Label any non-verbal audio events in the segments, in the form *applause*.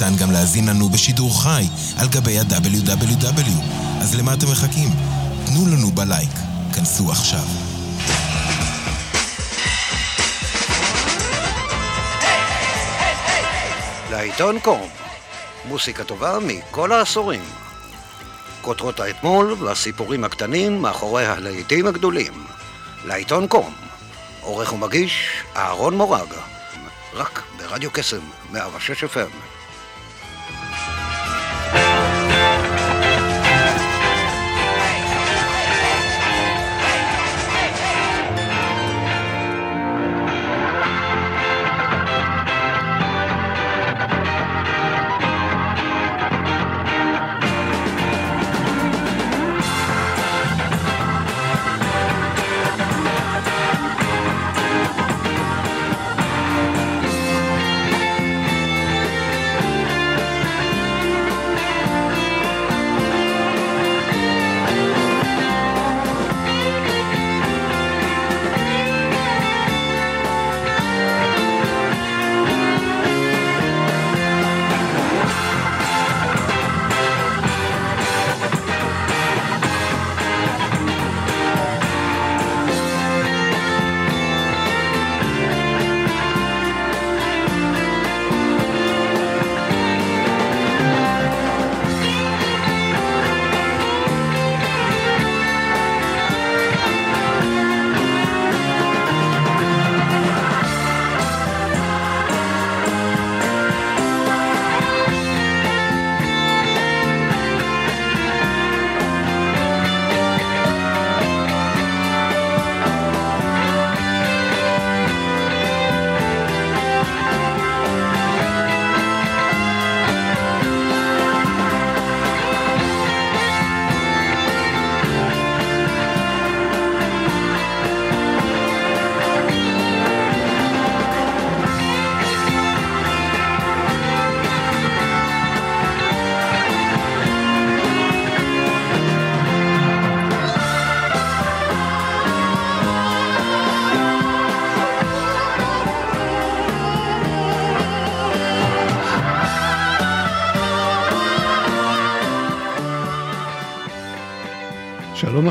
ניתן גם להזין לנו בשידור חי על גבי ה-WW. אז למה אתם מחכים? תנו לנו בלייק. כנסו עכשיו. לעיתון קום, מוסיקה טובה מכל העשורים. כותרות האתמול והסיפורים הקטנים מאחורי הלהיטים הגדולים. לעיתון קום, עורך ומגיש אהרון מורג, רק ברדיו קסם, 106 FM.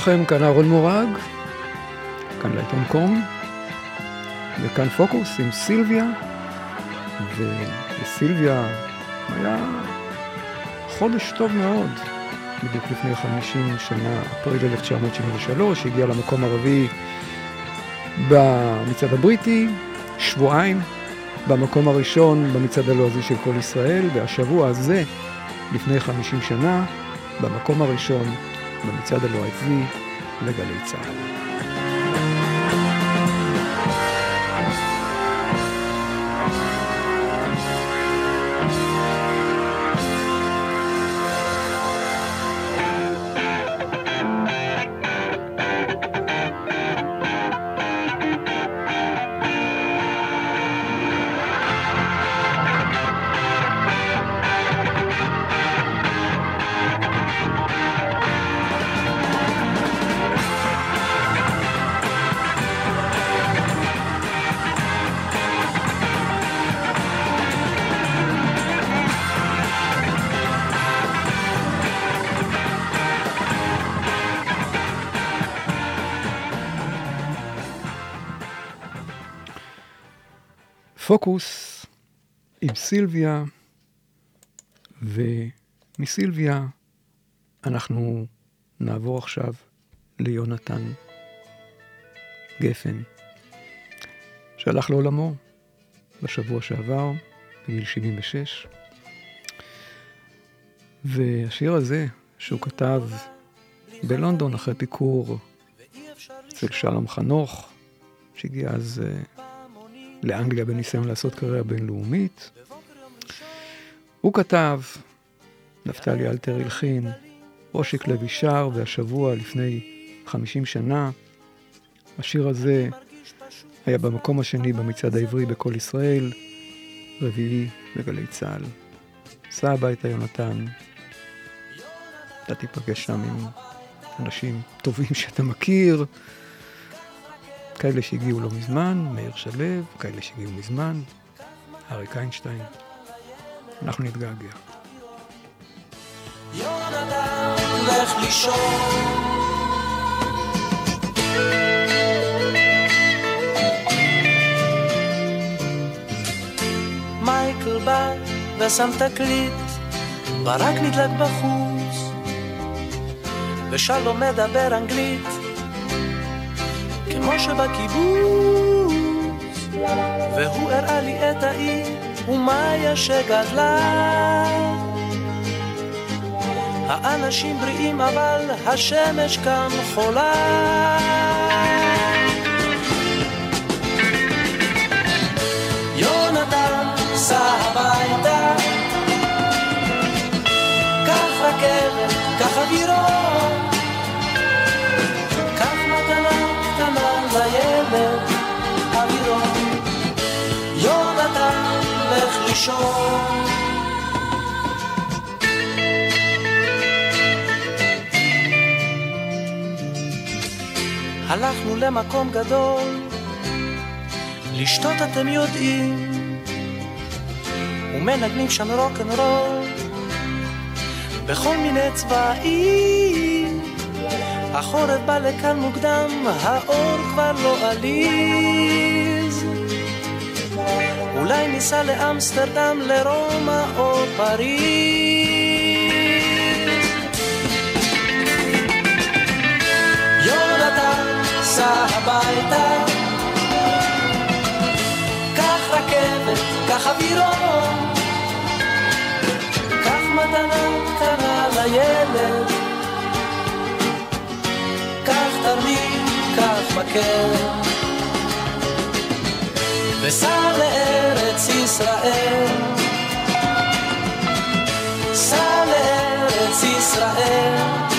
לכם, כאן אהרון מורג, כאן לעיתון קום, וכאן פוקוס עם סילביה, ולסילביה היה חודש טוב מאוד, בדיוק לפני 50 שנה, אפריל 1973, הגיע למקום הרביעי במצעד הבריטי, שבועיים במקום הראשון במצעד הלועזי של כל ישראל, והשבוע הזה, לפני 50 שנה, במקום הראשון במצעד הלועזי לגלי צה"ל. פוקוס עם סילביה, ומסילביה אנחנו נעבור עכשיו ליונתן גפן, שהלך לעולמו בשבוע שעבר, בגיל 76. והשיר הזה, שהוא כתב בלונדון אחרי ביקור אצל שלום חנוך, שהגיע אז uh, לאנגליה בניסיון לעשות קריירה בינלאומית. הוא כתב, נפתלי אלתר הלחין, אושיק לוי שר, והשבוע לפני 50 שנה, השיר הזה היה במקום השני במצעד העברי בקול ישראל, רביעי בגלי צה"ל. סע הביתה יונתן, אתה תיפגש שם עם אנשים טובים שאתה מכיר, כאלה שהגיעו לא מזמן, מאיר שלו, כאלה שהגיעו מזמן, אריק איינשטיין. אנחנו נתגעגע. מייקל בא ושם תקליט, ברק נדלק בחוץ, ושלום מדבר אנגלית, כמו שבקיבוץ, והוא הראה לי את העיר, ומאיה שגדלה. האנשים בריאים אבל השמש כאן חולה. יונתן, סע הביתה, קח רכבת, קח אווירון, הלכנו למקום גדול, לשתות אתם יודעים, ומנגנים שם רוקנרול, בכל מיני צבעים. החורף בא לכאן מוקדם, האור כבר לא עליז. אולי ניסע לאמסטרדם, לרומא או פריז. יונתן, סע הביתה. קח רכבת, קח אווירון. קח מתנה קטנה לילד. קח תרמיל, קח מקל. וסע לארץ ישראל. סע לארץ ישראל.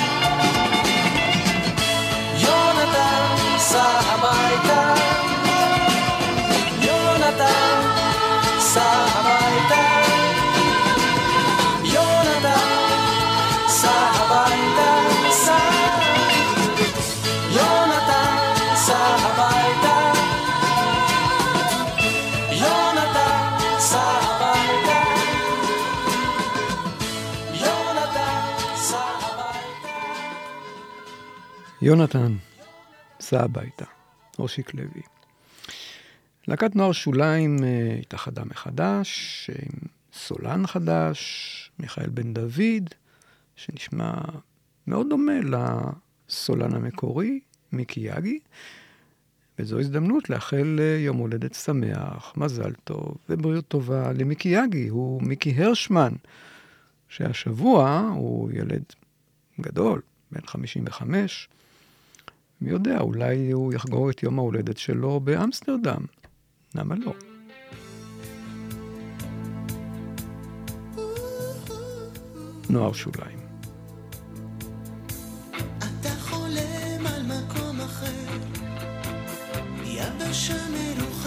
יונתן, סע הביתה, אושיק לוי. להקת נוער שוליים אה, התאחדה מחדש, עם סולן חדש, מיכאל בן דוד, שנשמע מאוד דומה לסולן המקורי, מיקי יגי. וזו הזדמנות לאחל אה, יום הולדת שמח, מזל טוב ובריאות טובה למיקי יגי, הוא מיקי הרשמן, שהשבוע הוא ילד גדול, בן 55. מי יודע, אולי הוא יחגוג את יום ההולדת שלו באמסטרדם. למה לא? נוער שוליים. אתה חולם על מקום אחר, יבשה מרוחקת,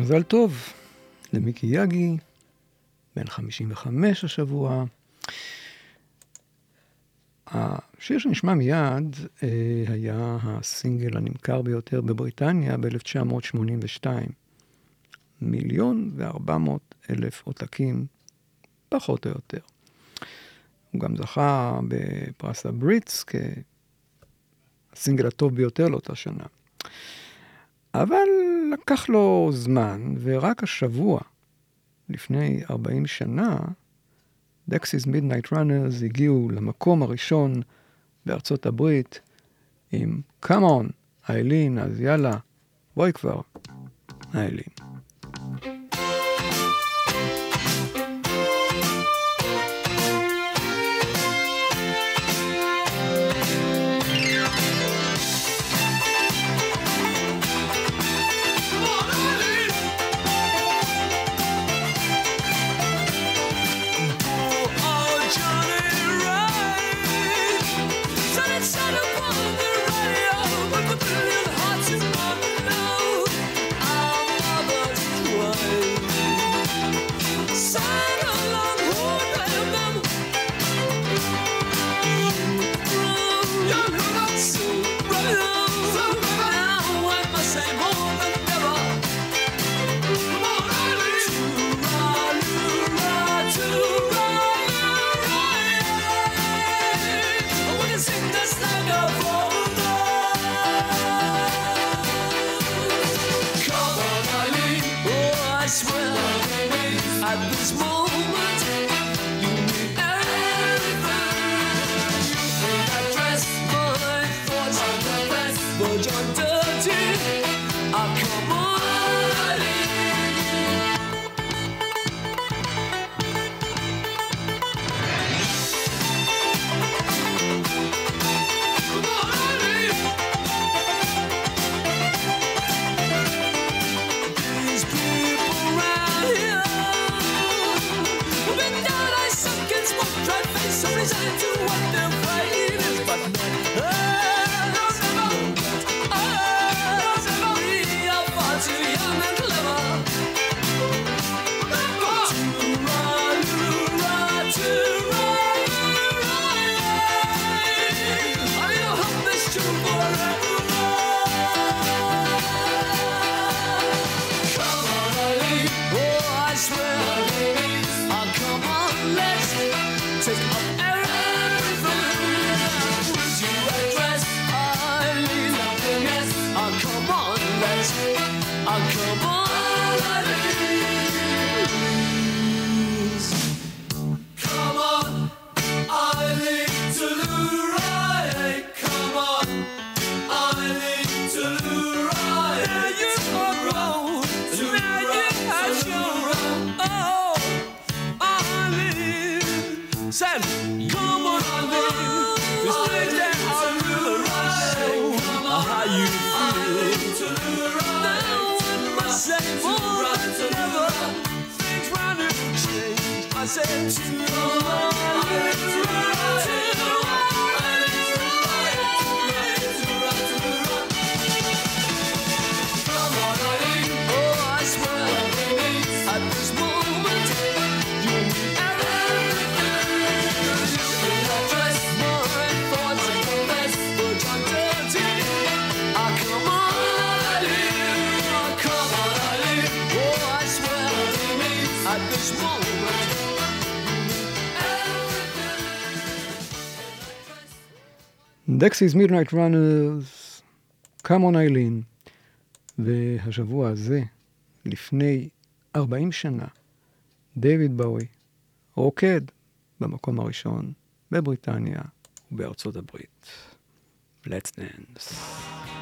מזל טוב למיקי יגי, בן 55 השבוע. השיר שנשמע מיד אה, היה הסינגל הנמכר ביותר בבריטניה ב-1982. מיליון וארבע מאות אלף עותקים, פחות או יותר. הוא גם זכה בפרס הבריטס כסינגל הטוב ביותר לאותה שנה. אבל לקח לו זמן, ורק השבוע, לפני 40 שנה, דקסיס מידנייט ראנרס הגיעו למקום הראשון בארצות הברית עם Come on, איילין, אז יאללה, בואי כבר, איילין. take up into דקסיס מידנייט ראנרס, קאמון איילין, והשבוע הזה, לפני 40 שנה, דיוויד באוי רוקד במקום הראשון בבריטניה ובארצות הברית. Let's dance.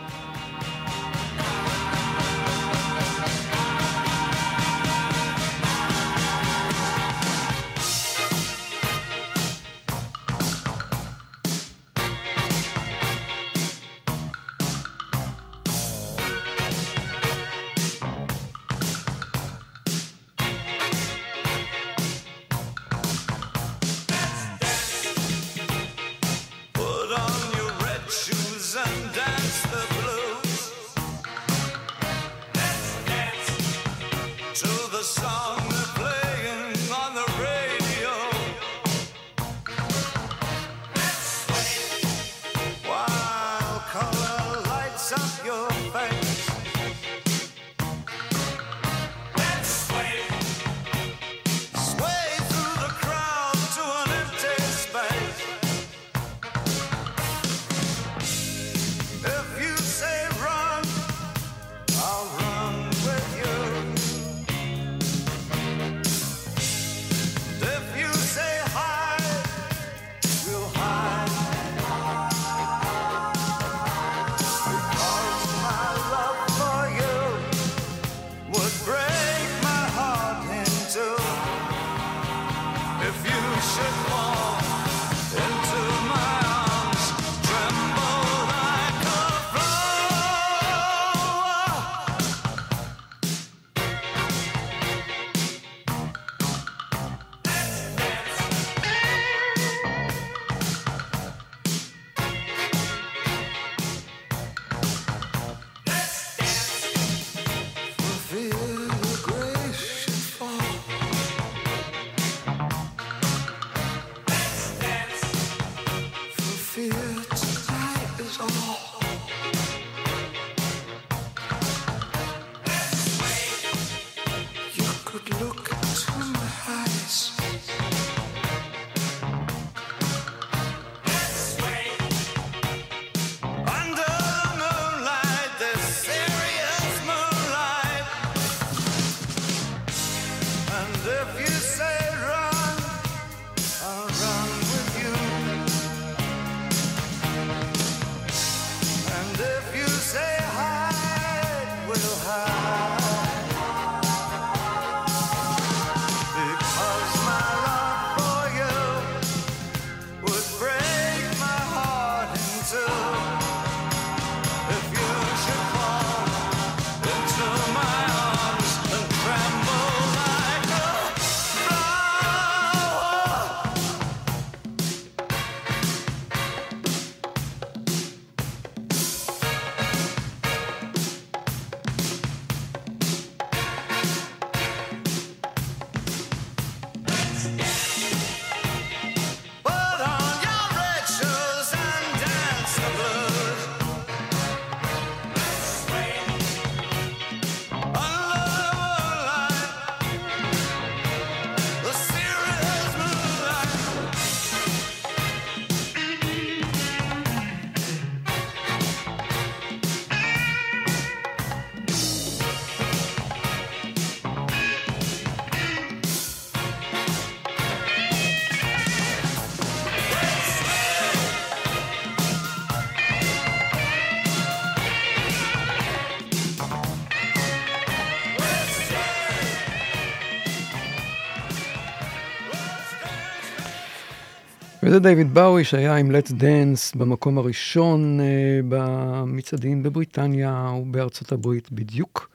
וזה דיוויד באוי שהיה עם Let's Dance במקום הראשון uh, במצעדים בבריטניה ובארצות הברית בדיוק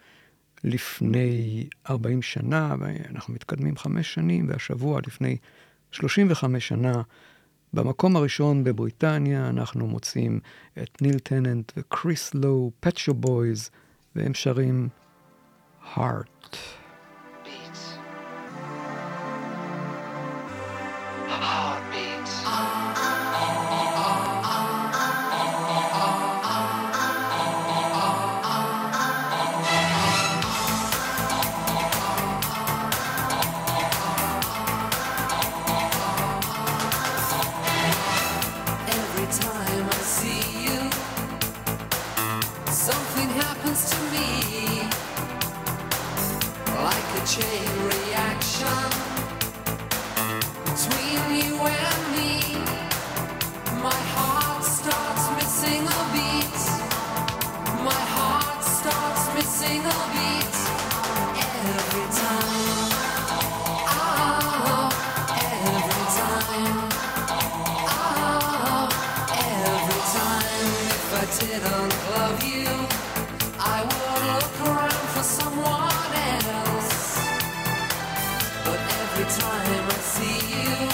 לפני 40 שנה, ואנחנו מתקדמים חמש שנים, והשבוע לפני 35 שנה, במקום הראשון בבריטניה אנחנו מוצאים את ניל טננט וקריס לואו, פטשו בויז, והם שרים Heart. Every time I see you,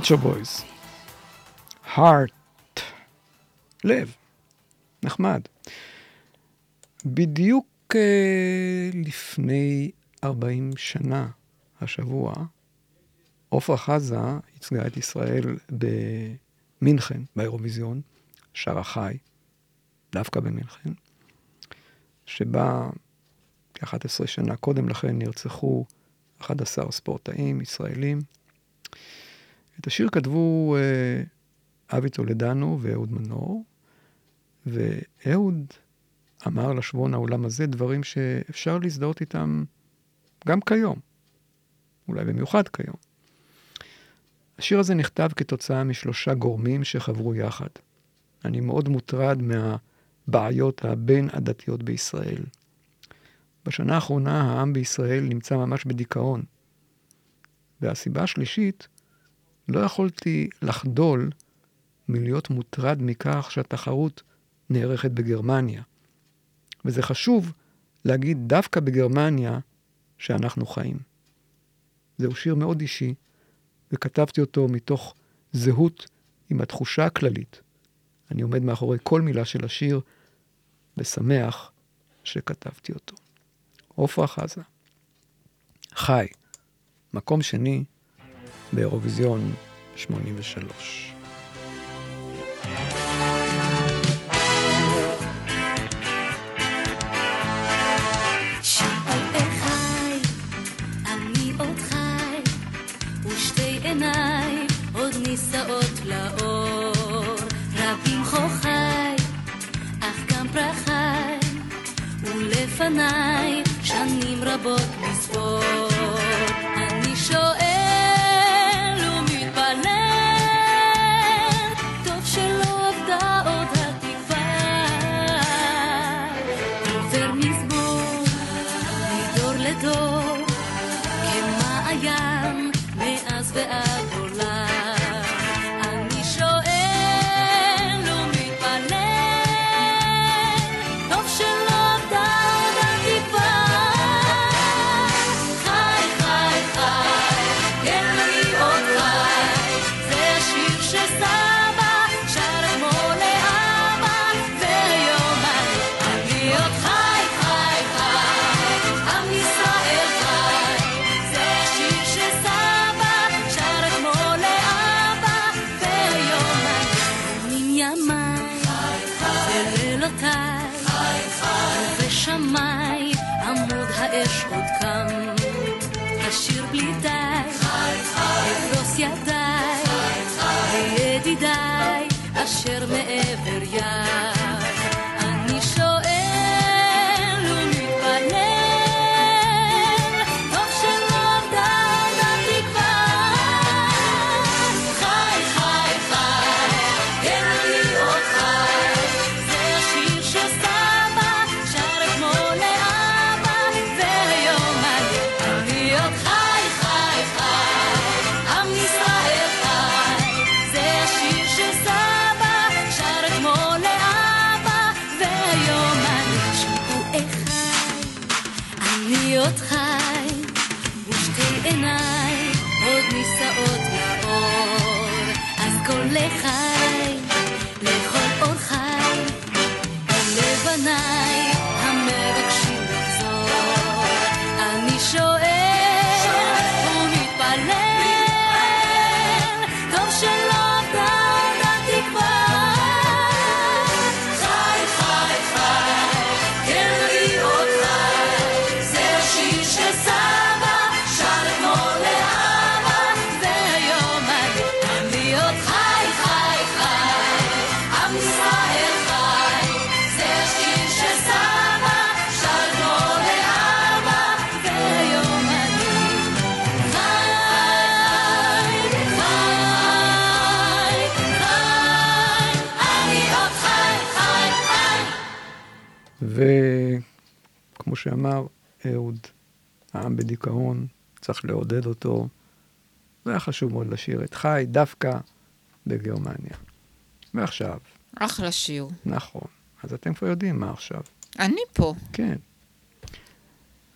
פצ'ו בויז. heart. לב. נחמד. בדיוק אה, לפני 40 שנה, השבוע, עפרה חזה ייצגה את ישראל במינכן, באירוויזיון, שרה חי, דווקא במינכן, שבה כ-11 שנה קודם לכן נרצחו 11 ספורטאים ישראלים. את השיר כתבו אה, אבי טולדנו ואהוד מנור, ואהוד אמר לשבועון העולם הזה דברים שאפשר להזדהות איתם גם כיום, אולי במיוחד כיום. השיר הזה נכתב כתוצאה משלושה גורמים שחברו יחד. אני מאוד מוטרד מהבעיות הבין-עדתיות בישראל. בשנה האחרונה העם בישראל נמצא ממש בדיכאון. והסיבה השלישית, לא יכולתי לחדול מלהיות מוטרד מכך שהתחרות נערכת בגרמניה. וזה חשוב להגיד דווקא בגרמניה שאנחנו חיים. זהו שיר מאוד אישי, וכתבתי אותו מתוך זהות עם התחושה הכללית. אני עומד מאחורי כל מילה של השיר, ושמח שכתבתי אותו. עפרה חזה. חי, מקום שני באירוויזיון 83. שאל אחי, אני עוד חי, ושתי עיניי עוד נישאות לאור. שנים רבות לספור. וכמו שאמר אהוד, העם בדיכאון, צריך לעודד אותו. והיה חשוב מאוד לשיר את חי דווקא בגרמניה. ועכשיו, אחלה שיר. נכון, אז אתם כבר יודעים מה עכשיו. אני פה. כן.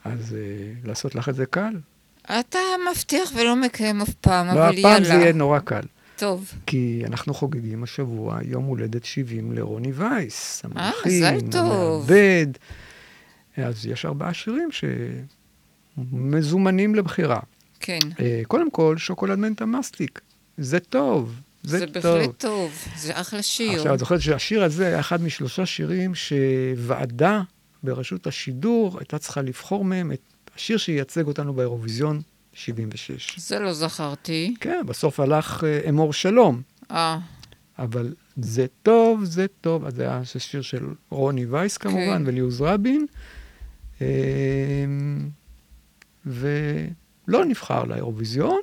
אז uh, לעשות לך את זה קל? אתה מבטיח ולא מקיים אף פעם, לא, אבל הפעם זה יהיה יאללה. נורא קל. טוב. כי אנחנו חוגגים השבוע יום הולדת 70 לרוני וייס, אה, מזל טוב. המעבד. אז יש ארבעה שירים שמזומנים לבחירה. כן. אה, קודם כל, שוקולד מנטה מסטיק. זה טוב, זה, זה טוב. בהחלט טוב. זה אחלה שיר. עכשיו, את זוכרת שהשיר הזה היה אחד משלושה שירים שוועדה ברשות השידור הייתה צריכה לבחור מהם את השיר שייצג אותנו באירוויזיון 76. זה לא זכרתי. כן, בסוף הלך אה, אמור שלום, אה, אבל זה טוב, זה טוב. אז זה היה שיר של רוני וייס כמובן, כן. וליוז רבין. אה, ולא נבחר לאירוויזיון,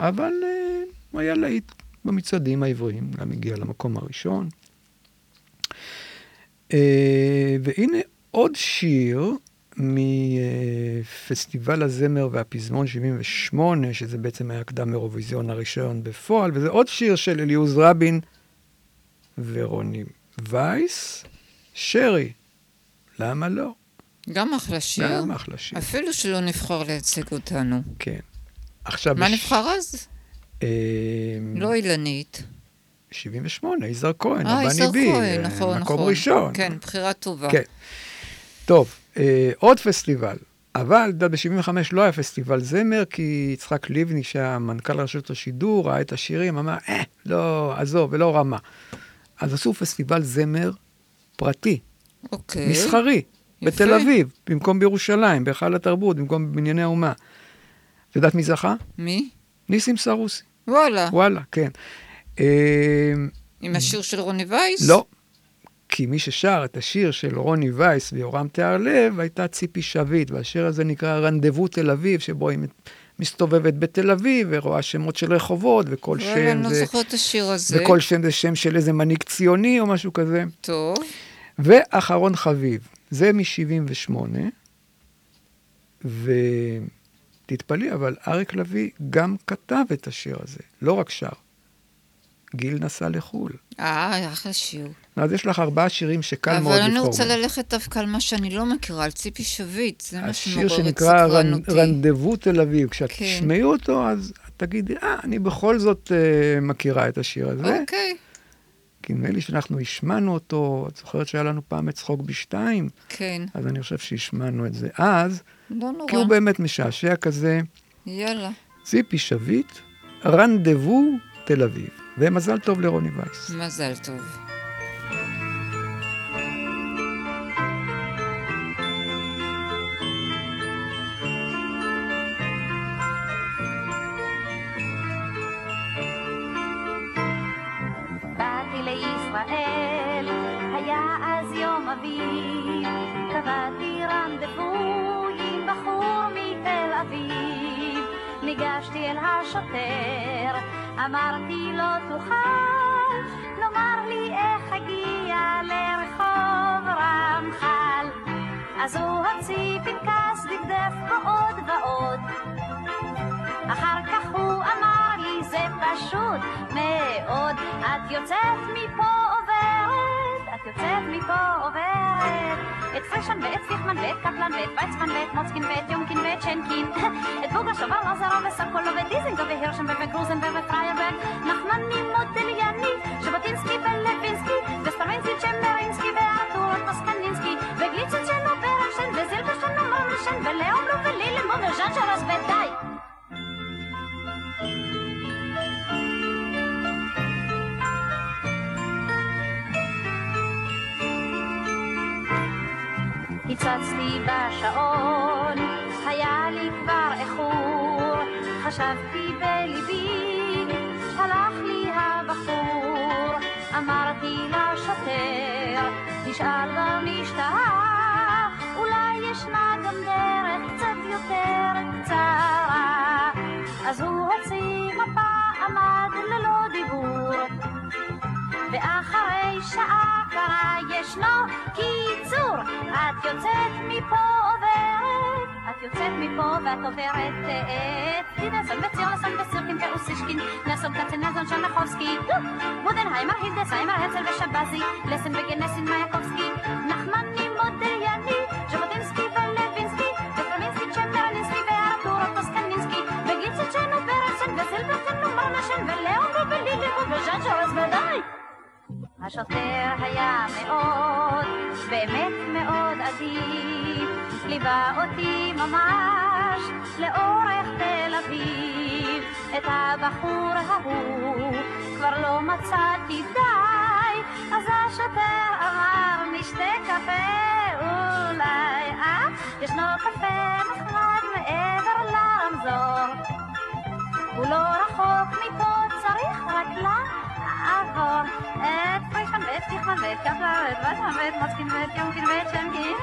אבל אה, הוא היה להיט במצעדים העבריים, גם הגיע למקום הראשון. אה, והנה עוד שיר מפסטיבל הזמר והפזמון 78, שזה בעצם היה הקדם אירוויזיון הראשון בפועל, וזה עוד שיר של אליעוז רבין ורוני וייס, שרי. למה לא? גם אחלה שיר. גם אחלה שיר. אפילו שלא נבחר לייצג אותנו. כן. עכשיו... מה בש- נבחר אז? אה, לא אילנית. 78, יזהר כהן, אה, הבני יזהר בי. כהן, אה, נכון, נכון. מקום ראשון. כן, בחירה טובה. כן. טוב, עוד פסטיבל. אבל, אתה יודע, ב-75 לא היה פסטיבל זמר, כי יצחק לבני, שהיה מנכ"ל רשות השידור, ראה את השירים, אמר, אה, לא, עזוב, ולא רמה. אז עשו פסטיבל זמר פרטי, אוקיי. מסחרי, יפה. בתל אביב, במקום בירושלים, בהיכל התרבות, במקום בבנייני האומה. את יודעת מי זכה? מי? ניסים סרוסי. וואלה. וואלה, כן. אה, עם השיר של רוני וייס? לא. כי מי ששר את השיר של רוני וייס ויורם תיארלב הייתה ציפי שביט, והשיר הזה נקרא רנדבו תל אביב, שבו היא מסתובבת בתל אביב ורואה שמות של רחובות, וכל שם אני לא זה... זוכרת את השיר הזה. וכל שם זה שם של איזה מנהיג ציוני או משהו כזה. טוב. ואחרון חביב, זה מ-78, ותתפלאי, אבל אריק לביא גם כתב את השיר הזה, לא רק שר. גיל נסע לחו"ל. אה, אחלה שיר. אז יש לך ארבעה שירים שקל מאוד אבל לבחור. אני רוצה. ללכת דווקא על מה שאני לא מכירה, על ציפי שביט. זה מה השיר שמעורר את שנקרא רנ- סקרנותי. רנדבו תל אביב, כשאת כן. תשמעי אותו, אז תגידי, אה, אני בכל זאת אה, מכירה את השיר הזה. אוקיי, כי נדמה לי שאנחנו השמענו אותו, את זוכרת שהיה לנו פעם את צחוק בשתיים? כן. אז אני חושב שהשמענו את זה אז, לא כי הוא נורא. באמת משעשע כזה. יאללה. ציפי שביט, רנדבו תל אביב. ומזל טוב לרוני וייס. מזל טוב. ניגשתי אל השוטר, אמרתי לו תוכל לומר לי איך אגיע לרחוב רמח"ל. אז הוא הוציא פנקס, דפדף בו עוד ועוד. אחר כך הוא אמר לי זה פשוט מאוד את יוצאת מפה את יוצאת מפה עוברת את פרישן ואת פיכמן ואת קפלן ואת ויצמן ואת מוצקין ואת יומקין ואת שנקין. *laughs* את בוגה שובר לזרו וסוקולו ודיזנגו והירשן וגרוזנברג ופרייברג נחמני מודליאני ז'בוטינסקי ולוינסקי וסטרווינסקי צ'מרינסקי וארתור טוסקנינסקי וגליצ'נשן וברנשן וזילברשן ומרנשן ולאומלו ולילמו וז'אן שרס ודי הצצתי בשעון, היה לי כבר איחור, חשבתי בליבי, הלך לי הבחור, אמרתי לשוטר, תשאל במשטרה, אולי ישנה גם דרך קצת יותר קצרה. אז הוא הוציא מפה, עמד ללא דיבור, ואחרי שעה קרה ישנו קיצור. את יוצאת מפה עוברת את יוצאת מפה ואת עוברת את דינסון וציור לסון וסירקין ואוסישקין נסון קצנזון שנחובסקי בודנהיימר הילדסהיימר הרצל ושבזי לסן וגנסין מייקובסקי. נחמני השוטר היה מאוד, באמת מאוד אדיב, ליווה אותי ממש לאורך תל אביב. את הבחור ההוא כבר לא מצאתי די, אז השוטר אמר נשתה קפה אולי, אה? ישנו קפה נחמד מעבר לרמזור. הוא לא רחוק מפה, צריך רק אהרון, את פרישן ואת סיכמן ואת גבלה ואת וזמן ואת מוצקין ואת יונקין ואת שמקין,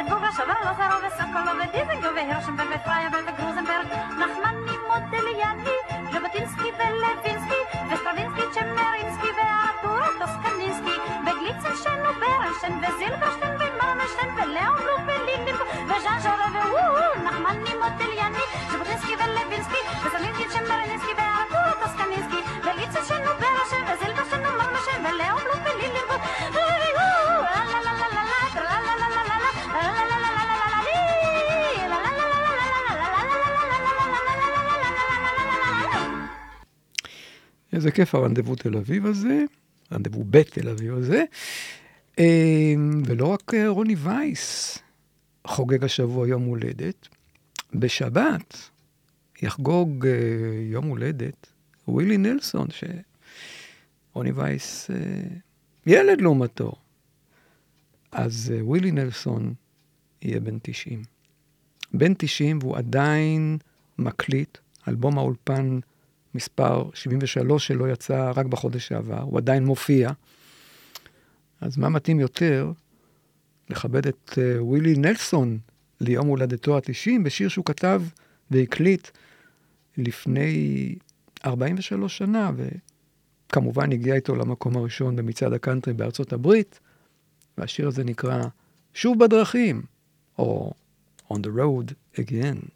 את בוגה שווה לא זרו וסוקולו ודיזנגו והירשנברג ופרייבר וגרוזנברג, נחמני מודליאני, ז'בוטינסקי ולוינסקי, וסטרווינסקי צ'מרינסקי וארתורה טוסקנינסקי, וגליצנשטיין וברנשטיין וזילברשטיין ומרנשטיין ולאון לוק ולינדנבו וז'אן ז'ורו נחמני מודליאני, ז'בוטינסקי ולוינסקי, וסטרווינסקי איזה כיף הרנדבו תל אביב הזה, רנדבו בתל אביב הזה. אה, ולא רק אה, רוני וייס חוגג השבוע יום הולדת, בשבת יחגוג אה, יום הולדת ווילי נלסון, שרוני וייס ילד לעומתו. אז ווילי נלסון יהיה בן 90. בן 90 והוא עדיין מקליט, אלבום האולפן מספר 73 שלו יצא רק בחודש שעבר, הוא עדיין מופיע. אז מה מתאים יותר לכבד את uh, ווילי נלסון ליום הולדתו ה-90 בשיר שהוא כתב והקליט לפני 43 שנה, וכמובן הגיע איתו למקום הראשון במצעד הקאנטרי בארצות הברית, והשיר הזה נקרא שוב בדרכים, או On the Road Again.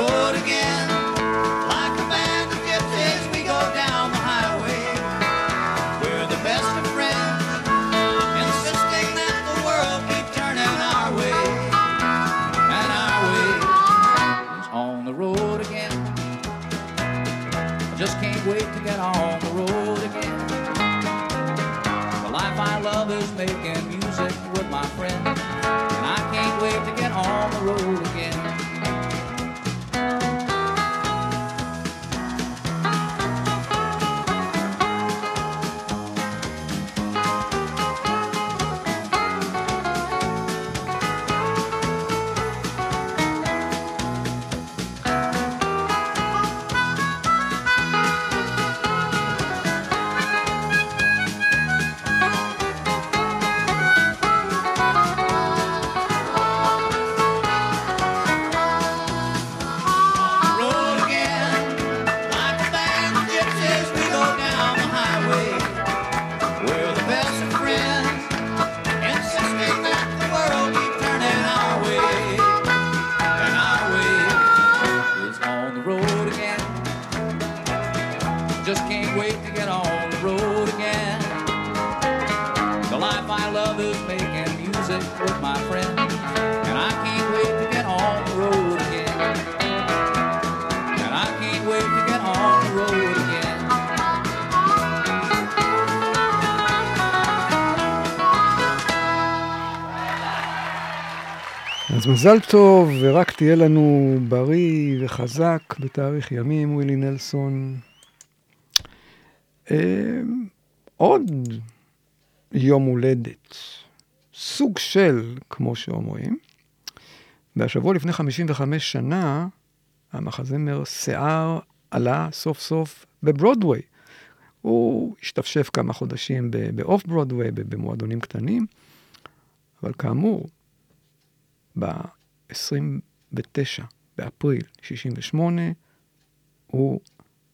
road again. מזל טוב, ורק תהיה לנו בריא וחזק בתאריך ימים, ווילי נלסון. אה, עוד יום הולדת, סוג של, כמו שאומרים. והשבוע לפני 55 שנה, המחזמר שיער עלה סוף סוף בברודוויי. הוא השתפשף כמה חודשים באוף ברודוויי, במועדונים קטנים, אבל כאמור, ב-29 באפריל 68 הוא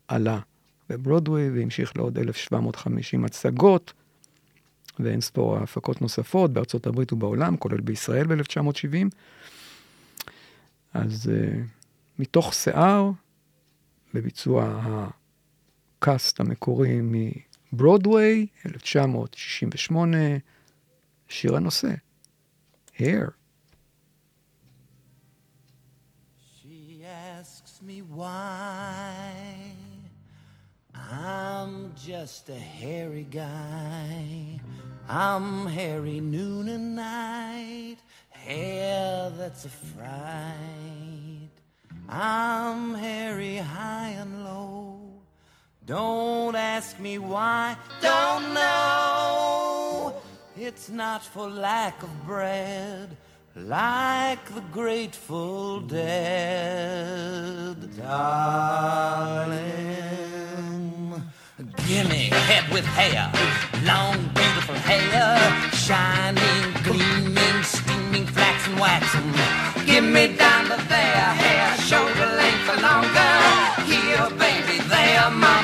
עלה בברודוויי והמשיך לעוד 1,750 הצגות ואין ספור הפקות נוספות בארצות הברית ובעולם, כולל בישראל ב-1970. אז uh, מתוך שיער, בביצוע הקאסט המקורי מברודוויי, 1968, שיר הנושא, Hair. Me why I'm just a hairy guy. I'm hairy noon and night, hair that's a fright. I'm hairy high and low. Don't ask me why, don't know. It's not for lack of bread, like the Grateful Dead. Darling, gimme head with hair, long beautiful hair, shining, gleaming, steaming, flaxen, waxen. Give me down to there, hair, shoulder length or longer. Here, baby, there, mama,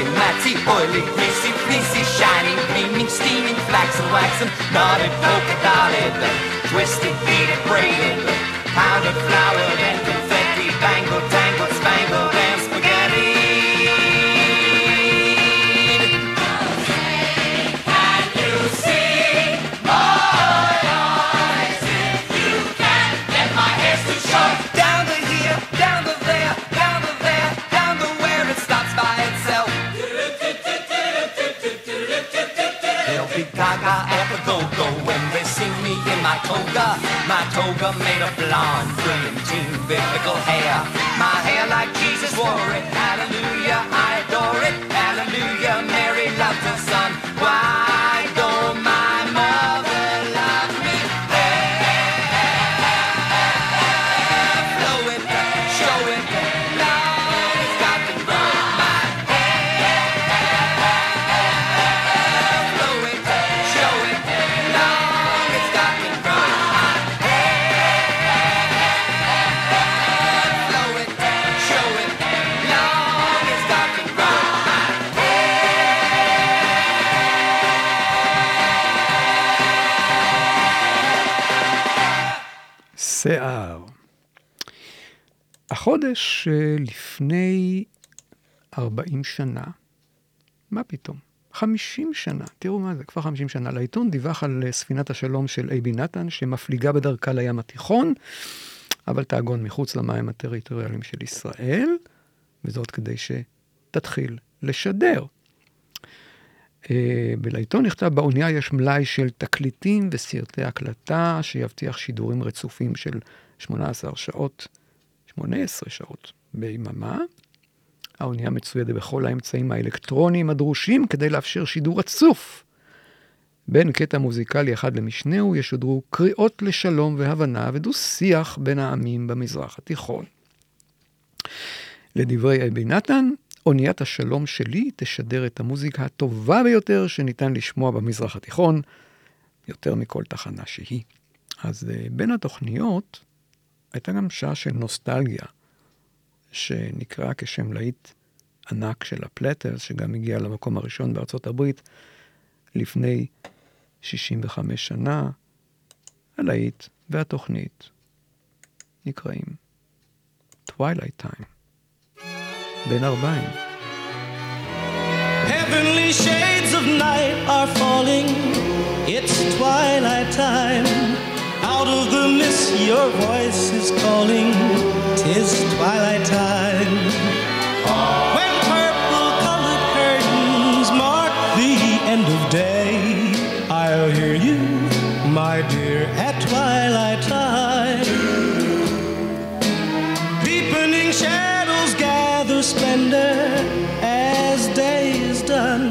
shaggy, matty, oily, greasy, fleecy, shining, gleaming, steaming, flaxen, waxen, knotted, polka dotted, twisted, beaded, braided, powdered, floured, and my toga. My toga made of blonde, brilliantine, biblical hair. My hair like Jesus wore it. Hallelujah, I adore it. Hallelujah, Mary loved her החודש אה, לפני 40 שנה, מה פתאום? 50 שנה, תראו מה זה, כבר 50 שנה. לעיתון דיווח על אה, ספינת השלום של אייבי נתן, שמפליגה בדרכה לים התיכון, אבל תעגון מחוץ למים הטריטוריאליים של ישראל, וזאת כדי שתתחיל לשדר. אה, ולעיתון נכתב, באונייה יש מלאי של תקליטים וסרטי הקלטה שיבטיח שידורים רצופים של 18 שעות, 18 שעות ביממה. האונייה מצוידת בכל האמצעים האלקטרוניים הדרושים כדי לאפשר שידור רצוף. בין קטע מוזיקלי אחד למשנהו ישודרו קריאות לשלום והבנה ודו-שיח בין העמים במזרח התיכון. לדברי אבי נתן, אוניית השלום שלי תשדר את המוזיקה הטובה ביותר שניתן לשמוע במזרח התיכון, יותר מכל תחנה שהיא. אז אה, בין התוכניות הייתה גם שעה של נוסטלגיה, שנקרא כשם להיט ענק של הפלטרס, שגם הגיע למקום הראשון בארצות הברית לפני 65 שנה. הלהיט והתוכנית נקראים Twilight Time. בין ארבעים. Heavenly shades of night are falling. It's twilight time. Your voice is calling. Tis twilight time. When purple colored curtains mark the end of day, I'll hear you, my dear, at twilight time. Deepening shadows gather splendor as day is done.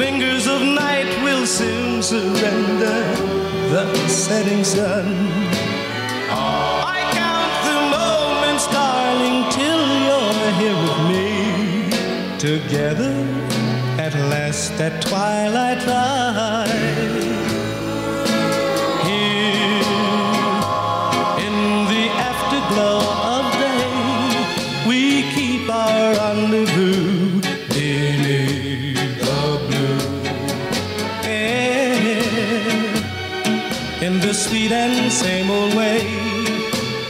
Fingers of night will soon surrender the setting sun. together at last at twilight ride. Here in the afterglow of day, we keep our rendezvous beneath the blue air. In the sweet and same old way,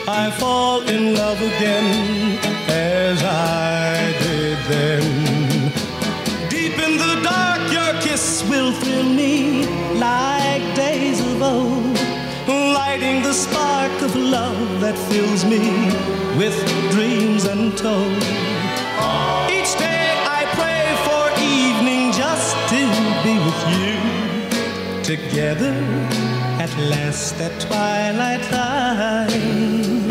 I fall in love again. That fills me with dreams untold. Each day I pray for evening just to be with you. Together at last at twilight time.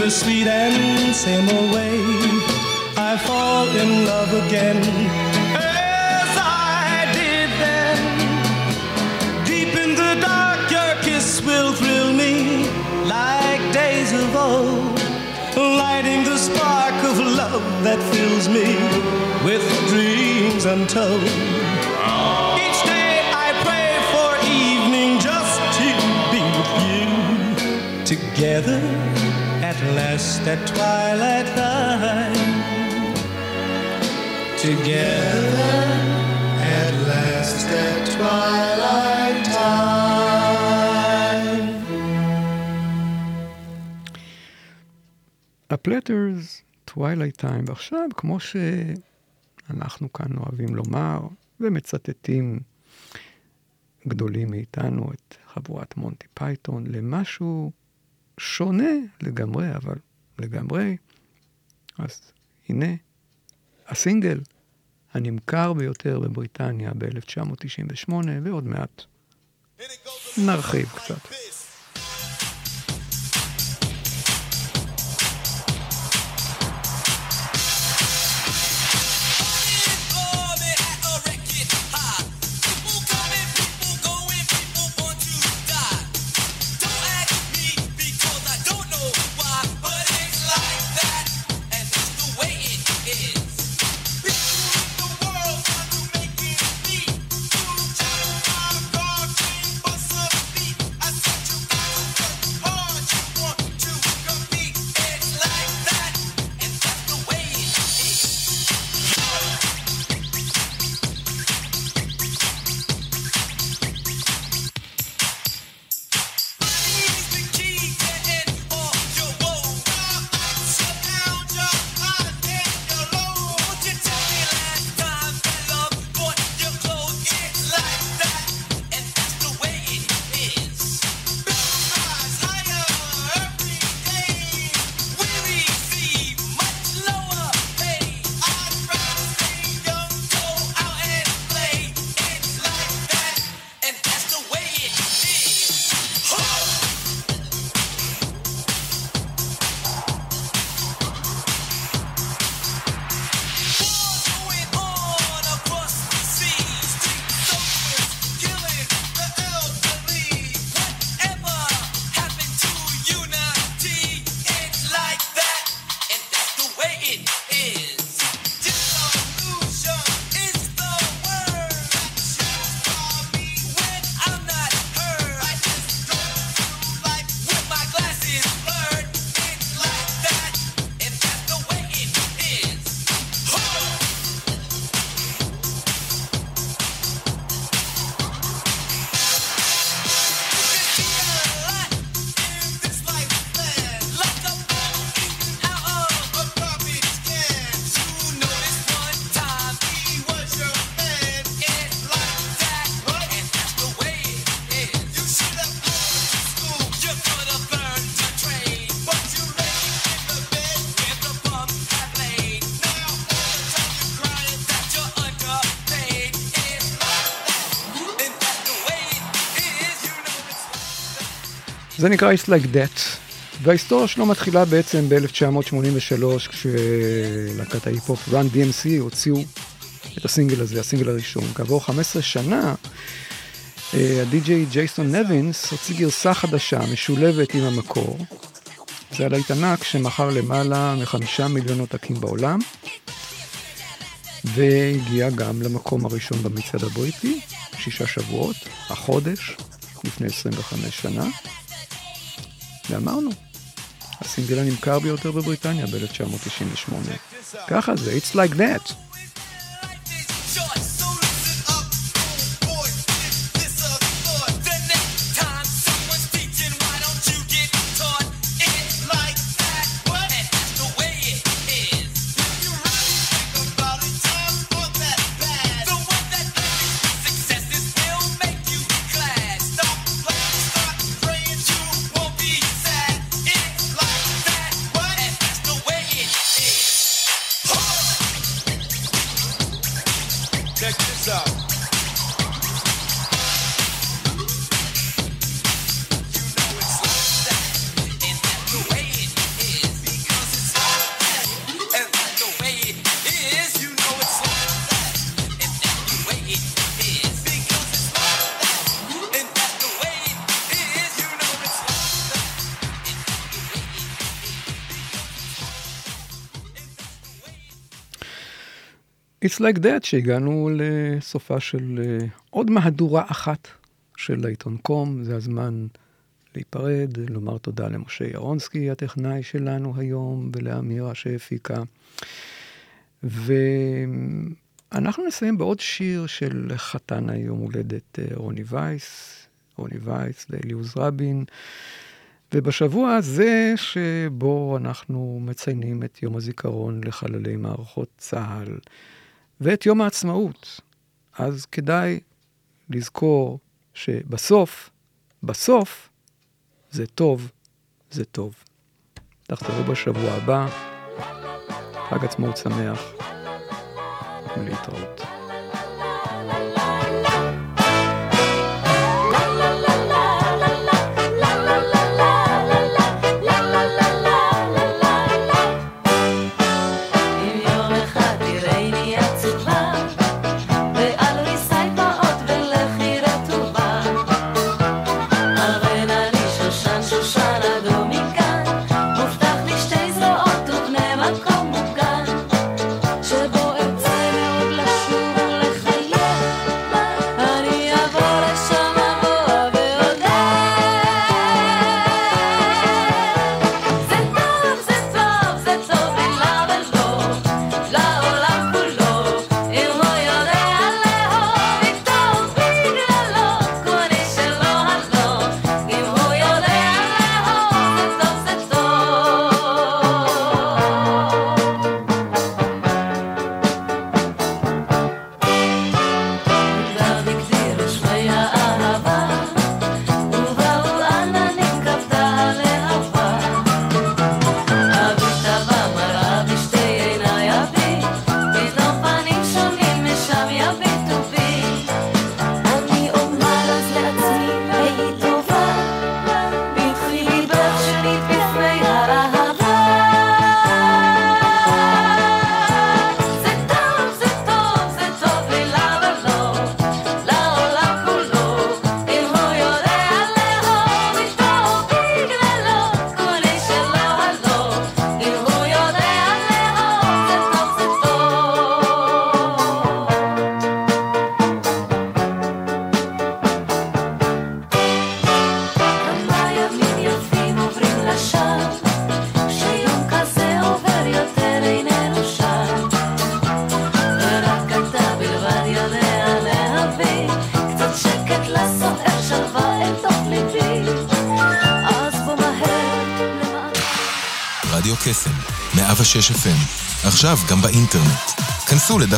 The sweet and same old way, I fall in love again. As I did then. Deep in the dark, your kiss will thrill me like days of old, lighting the spark of love that fills me with dreams untold. Each day I pray for evening just to be with you, together last at twilight time. Together at last at twilight time. הפלטרס, Twilight Time, ועכשיו, כמו שאנחנו כאן אוהבים לומר, ומצטטים גדולים מאיתנו את חבורת מונטי פייתון, למשהו שונה לגמרי, אבל לגמרי. אז הנה, הסינגל הנמכר ביותר בבריטניה ב-1998, ועוד מעט נרחיב קצת. זה נקרא It's Like That, וההיסטוריה שלו מתחילה בעצם ב-1983, כשלהקת ההיפ-הופ Run DMC הוציאו את הסינגל הזה, הסינגל הראשון. כעבור 15 שנה, אה, הדי-ג'יי ג'ייסון נבינס הוציא גרסה חדשה, משולבת עם המקור. זה הלהיט ענק שמכר למעלה מחמישה מיליון עותקים בעולם, והגיע גם למקום הראשון במצעד הבריטי, שישה שבועות, החודש, לפני 25 שנה. ואמרנו, הסינגל הנמכר ביותר בבריטניה ב-1998. ככה זה, It's like that. It's like that שהגענו לסופה של אה, עוד מהדורה אחת של העיתון קום, זה הזמן להיפרד, לומר תודה למשה ירונסקי, הטכנאי שלנו היום, ולאמירה שהפיקה. ואנחנו נסיים בעוד שיר של חתן היום הולדת אה, רוני וייס, רוני וייס ואליוז רבין. ובשבוע הזה שבו אנחנו מציינים את יום הזיכרון לחללי מערכות צה"ל ואת יום העצמאות, אז כדאי לזכור שבסוף, בסוף, זה טוב, זה טוב. תחזרו בשבוע הבא, חג עצמאות שמח, ולהתראות.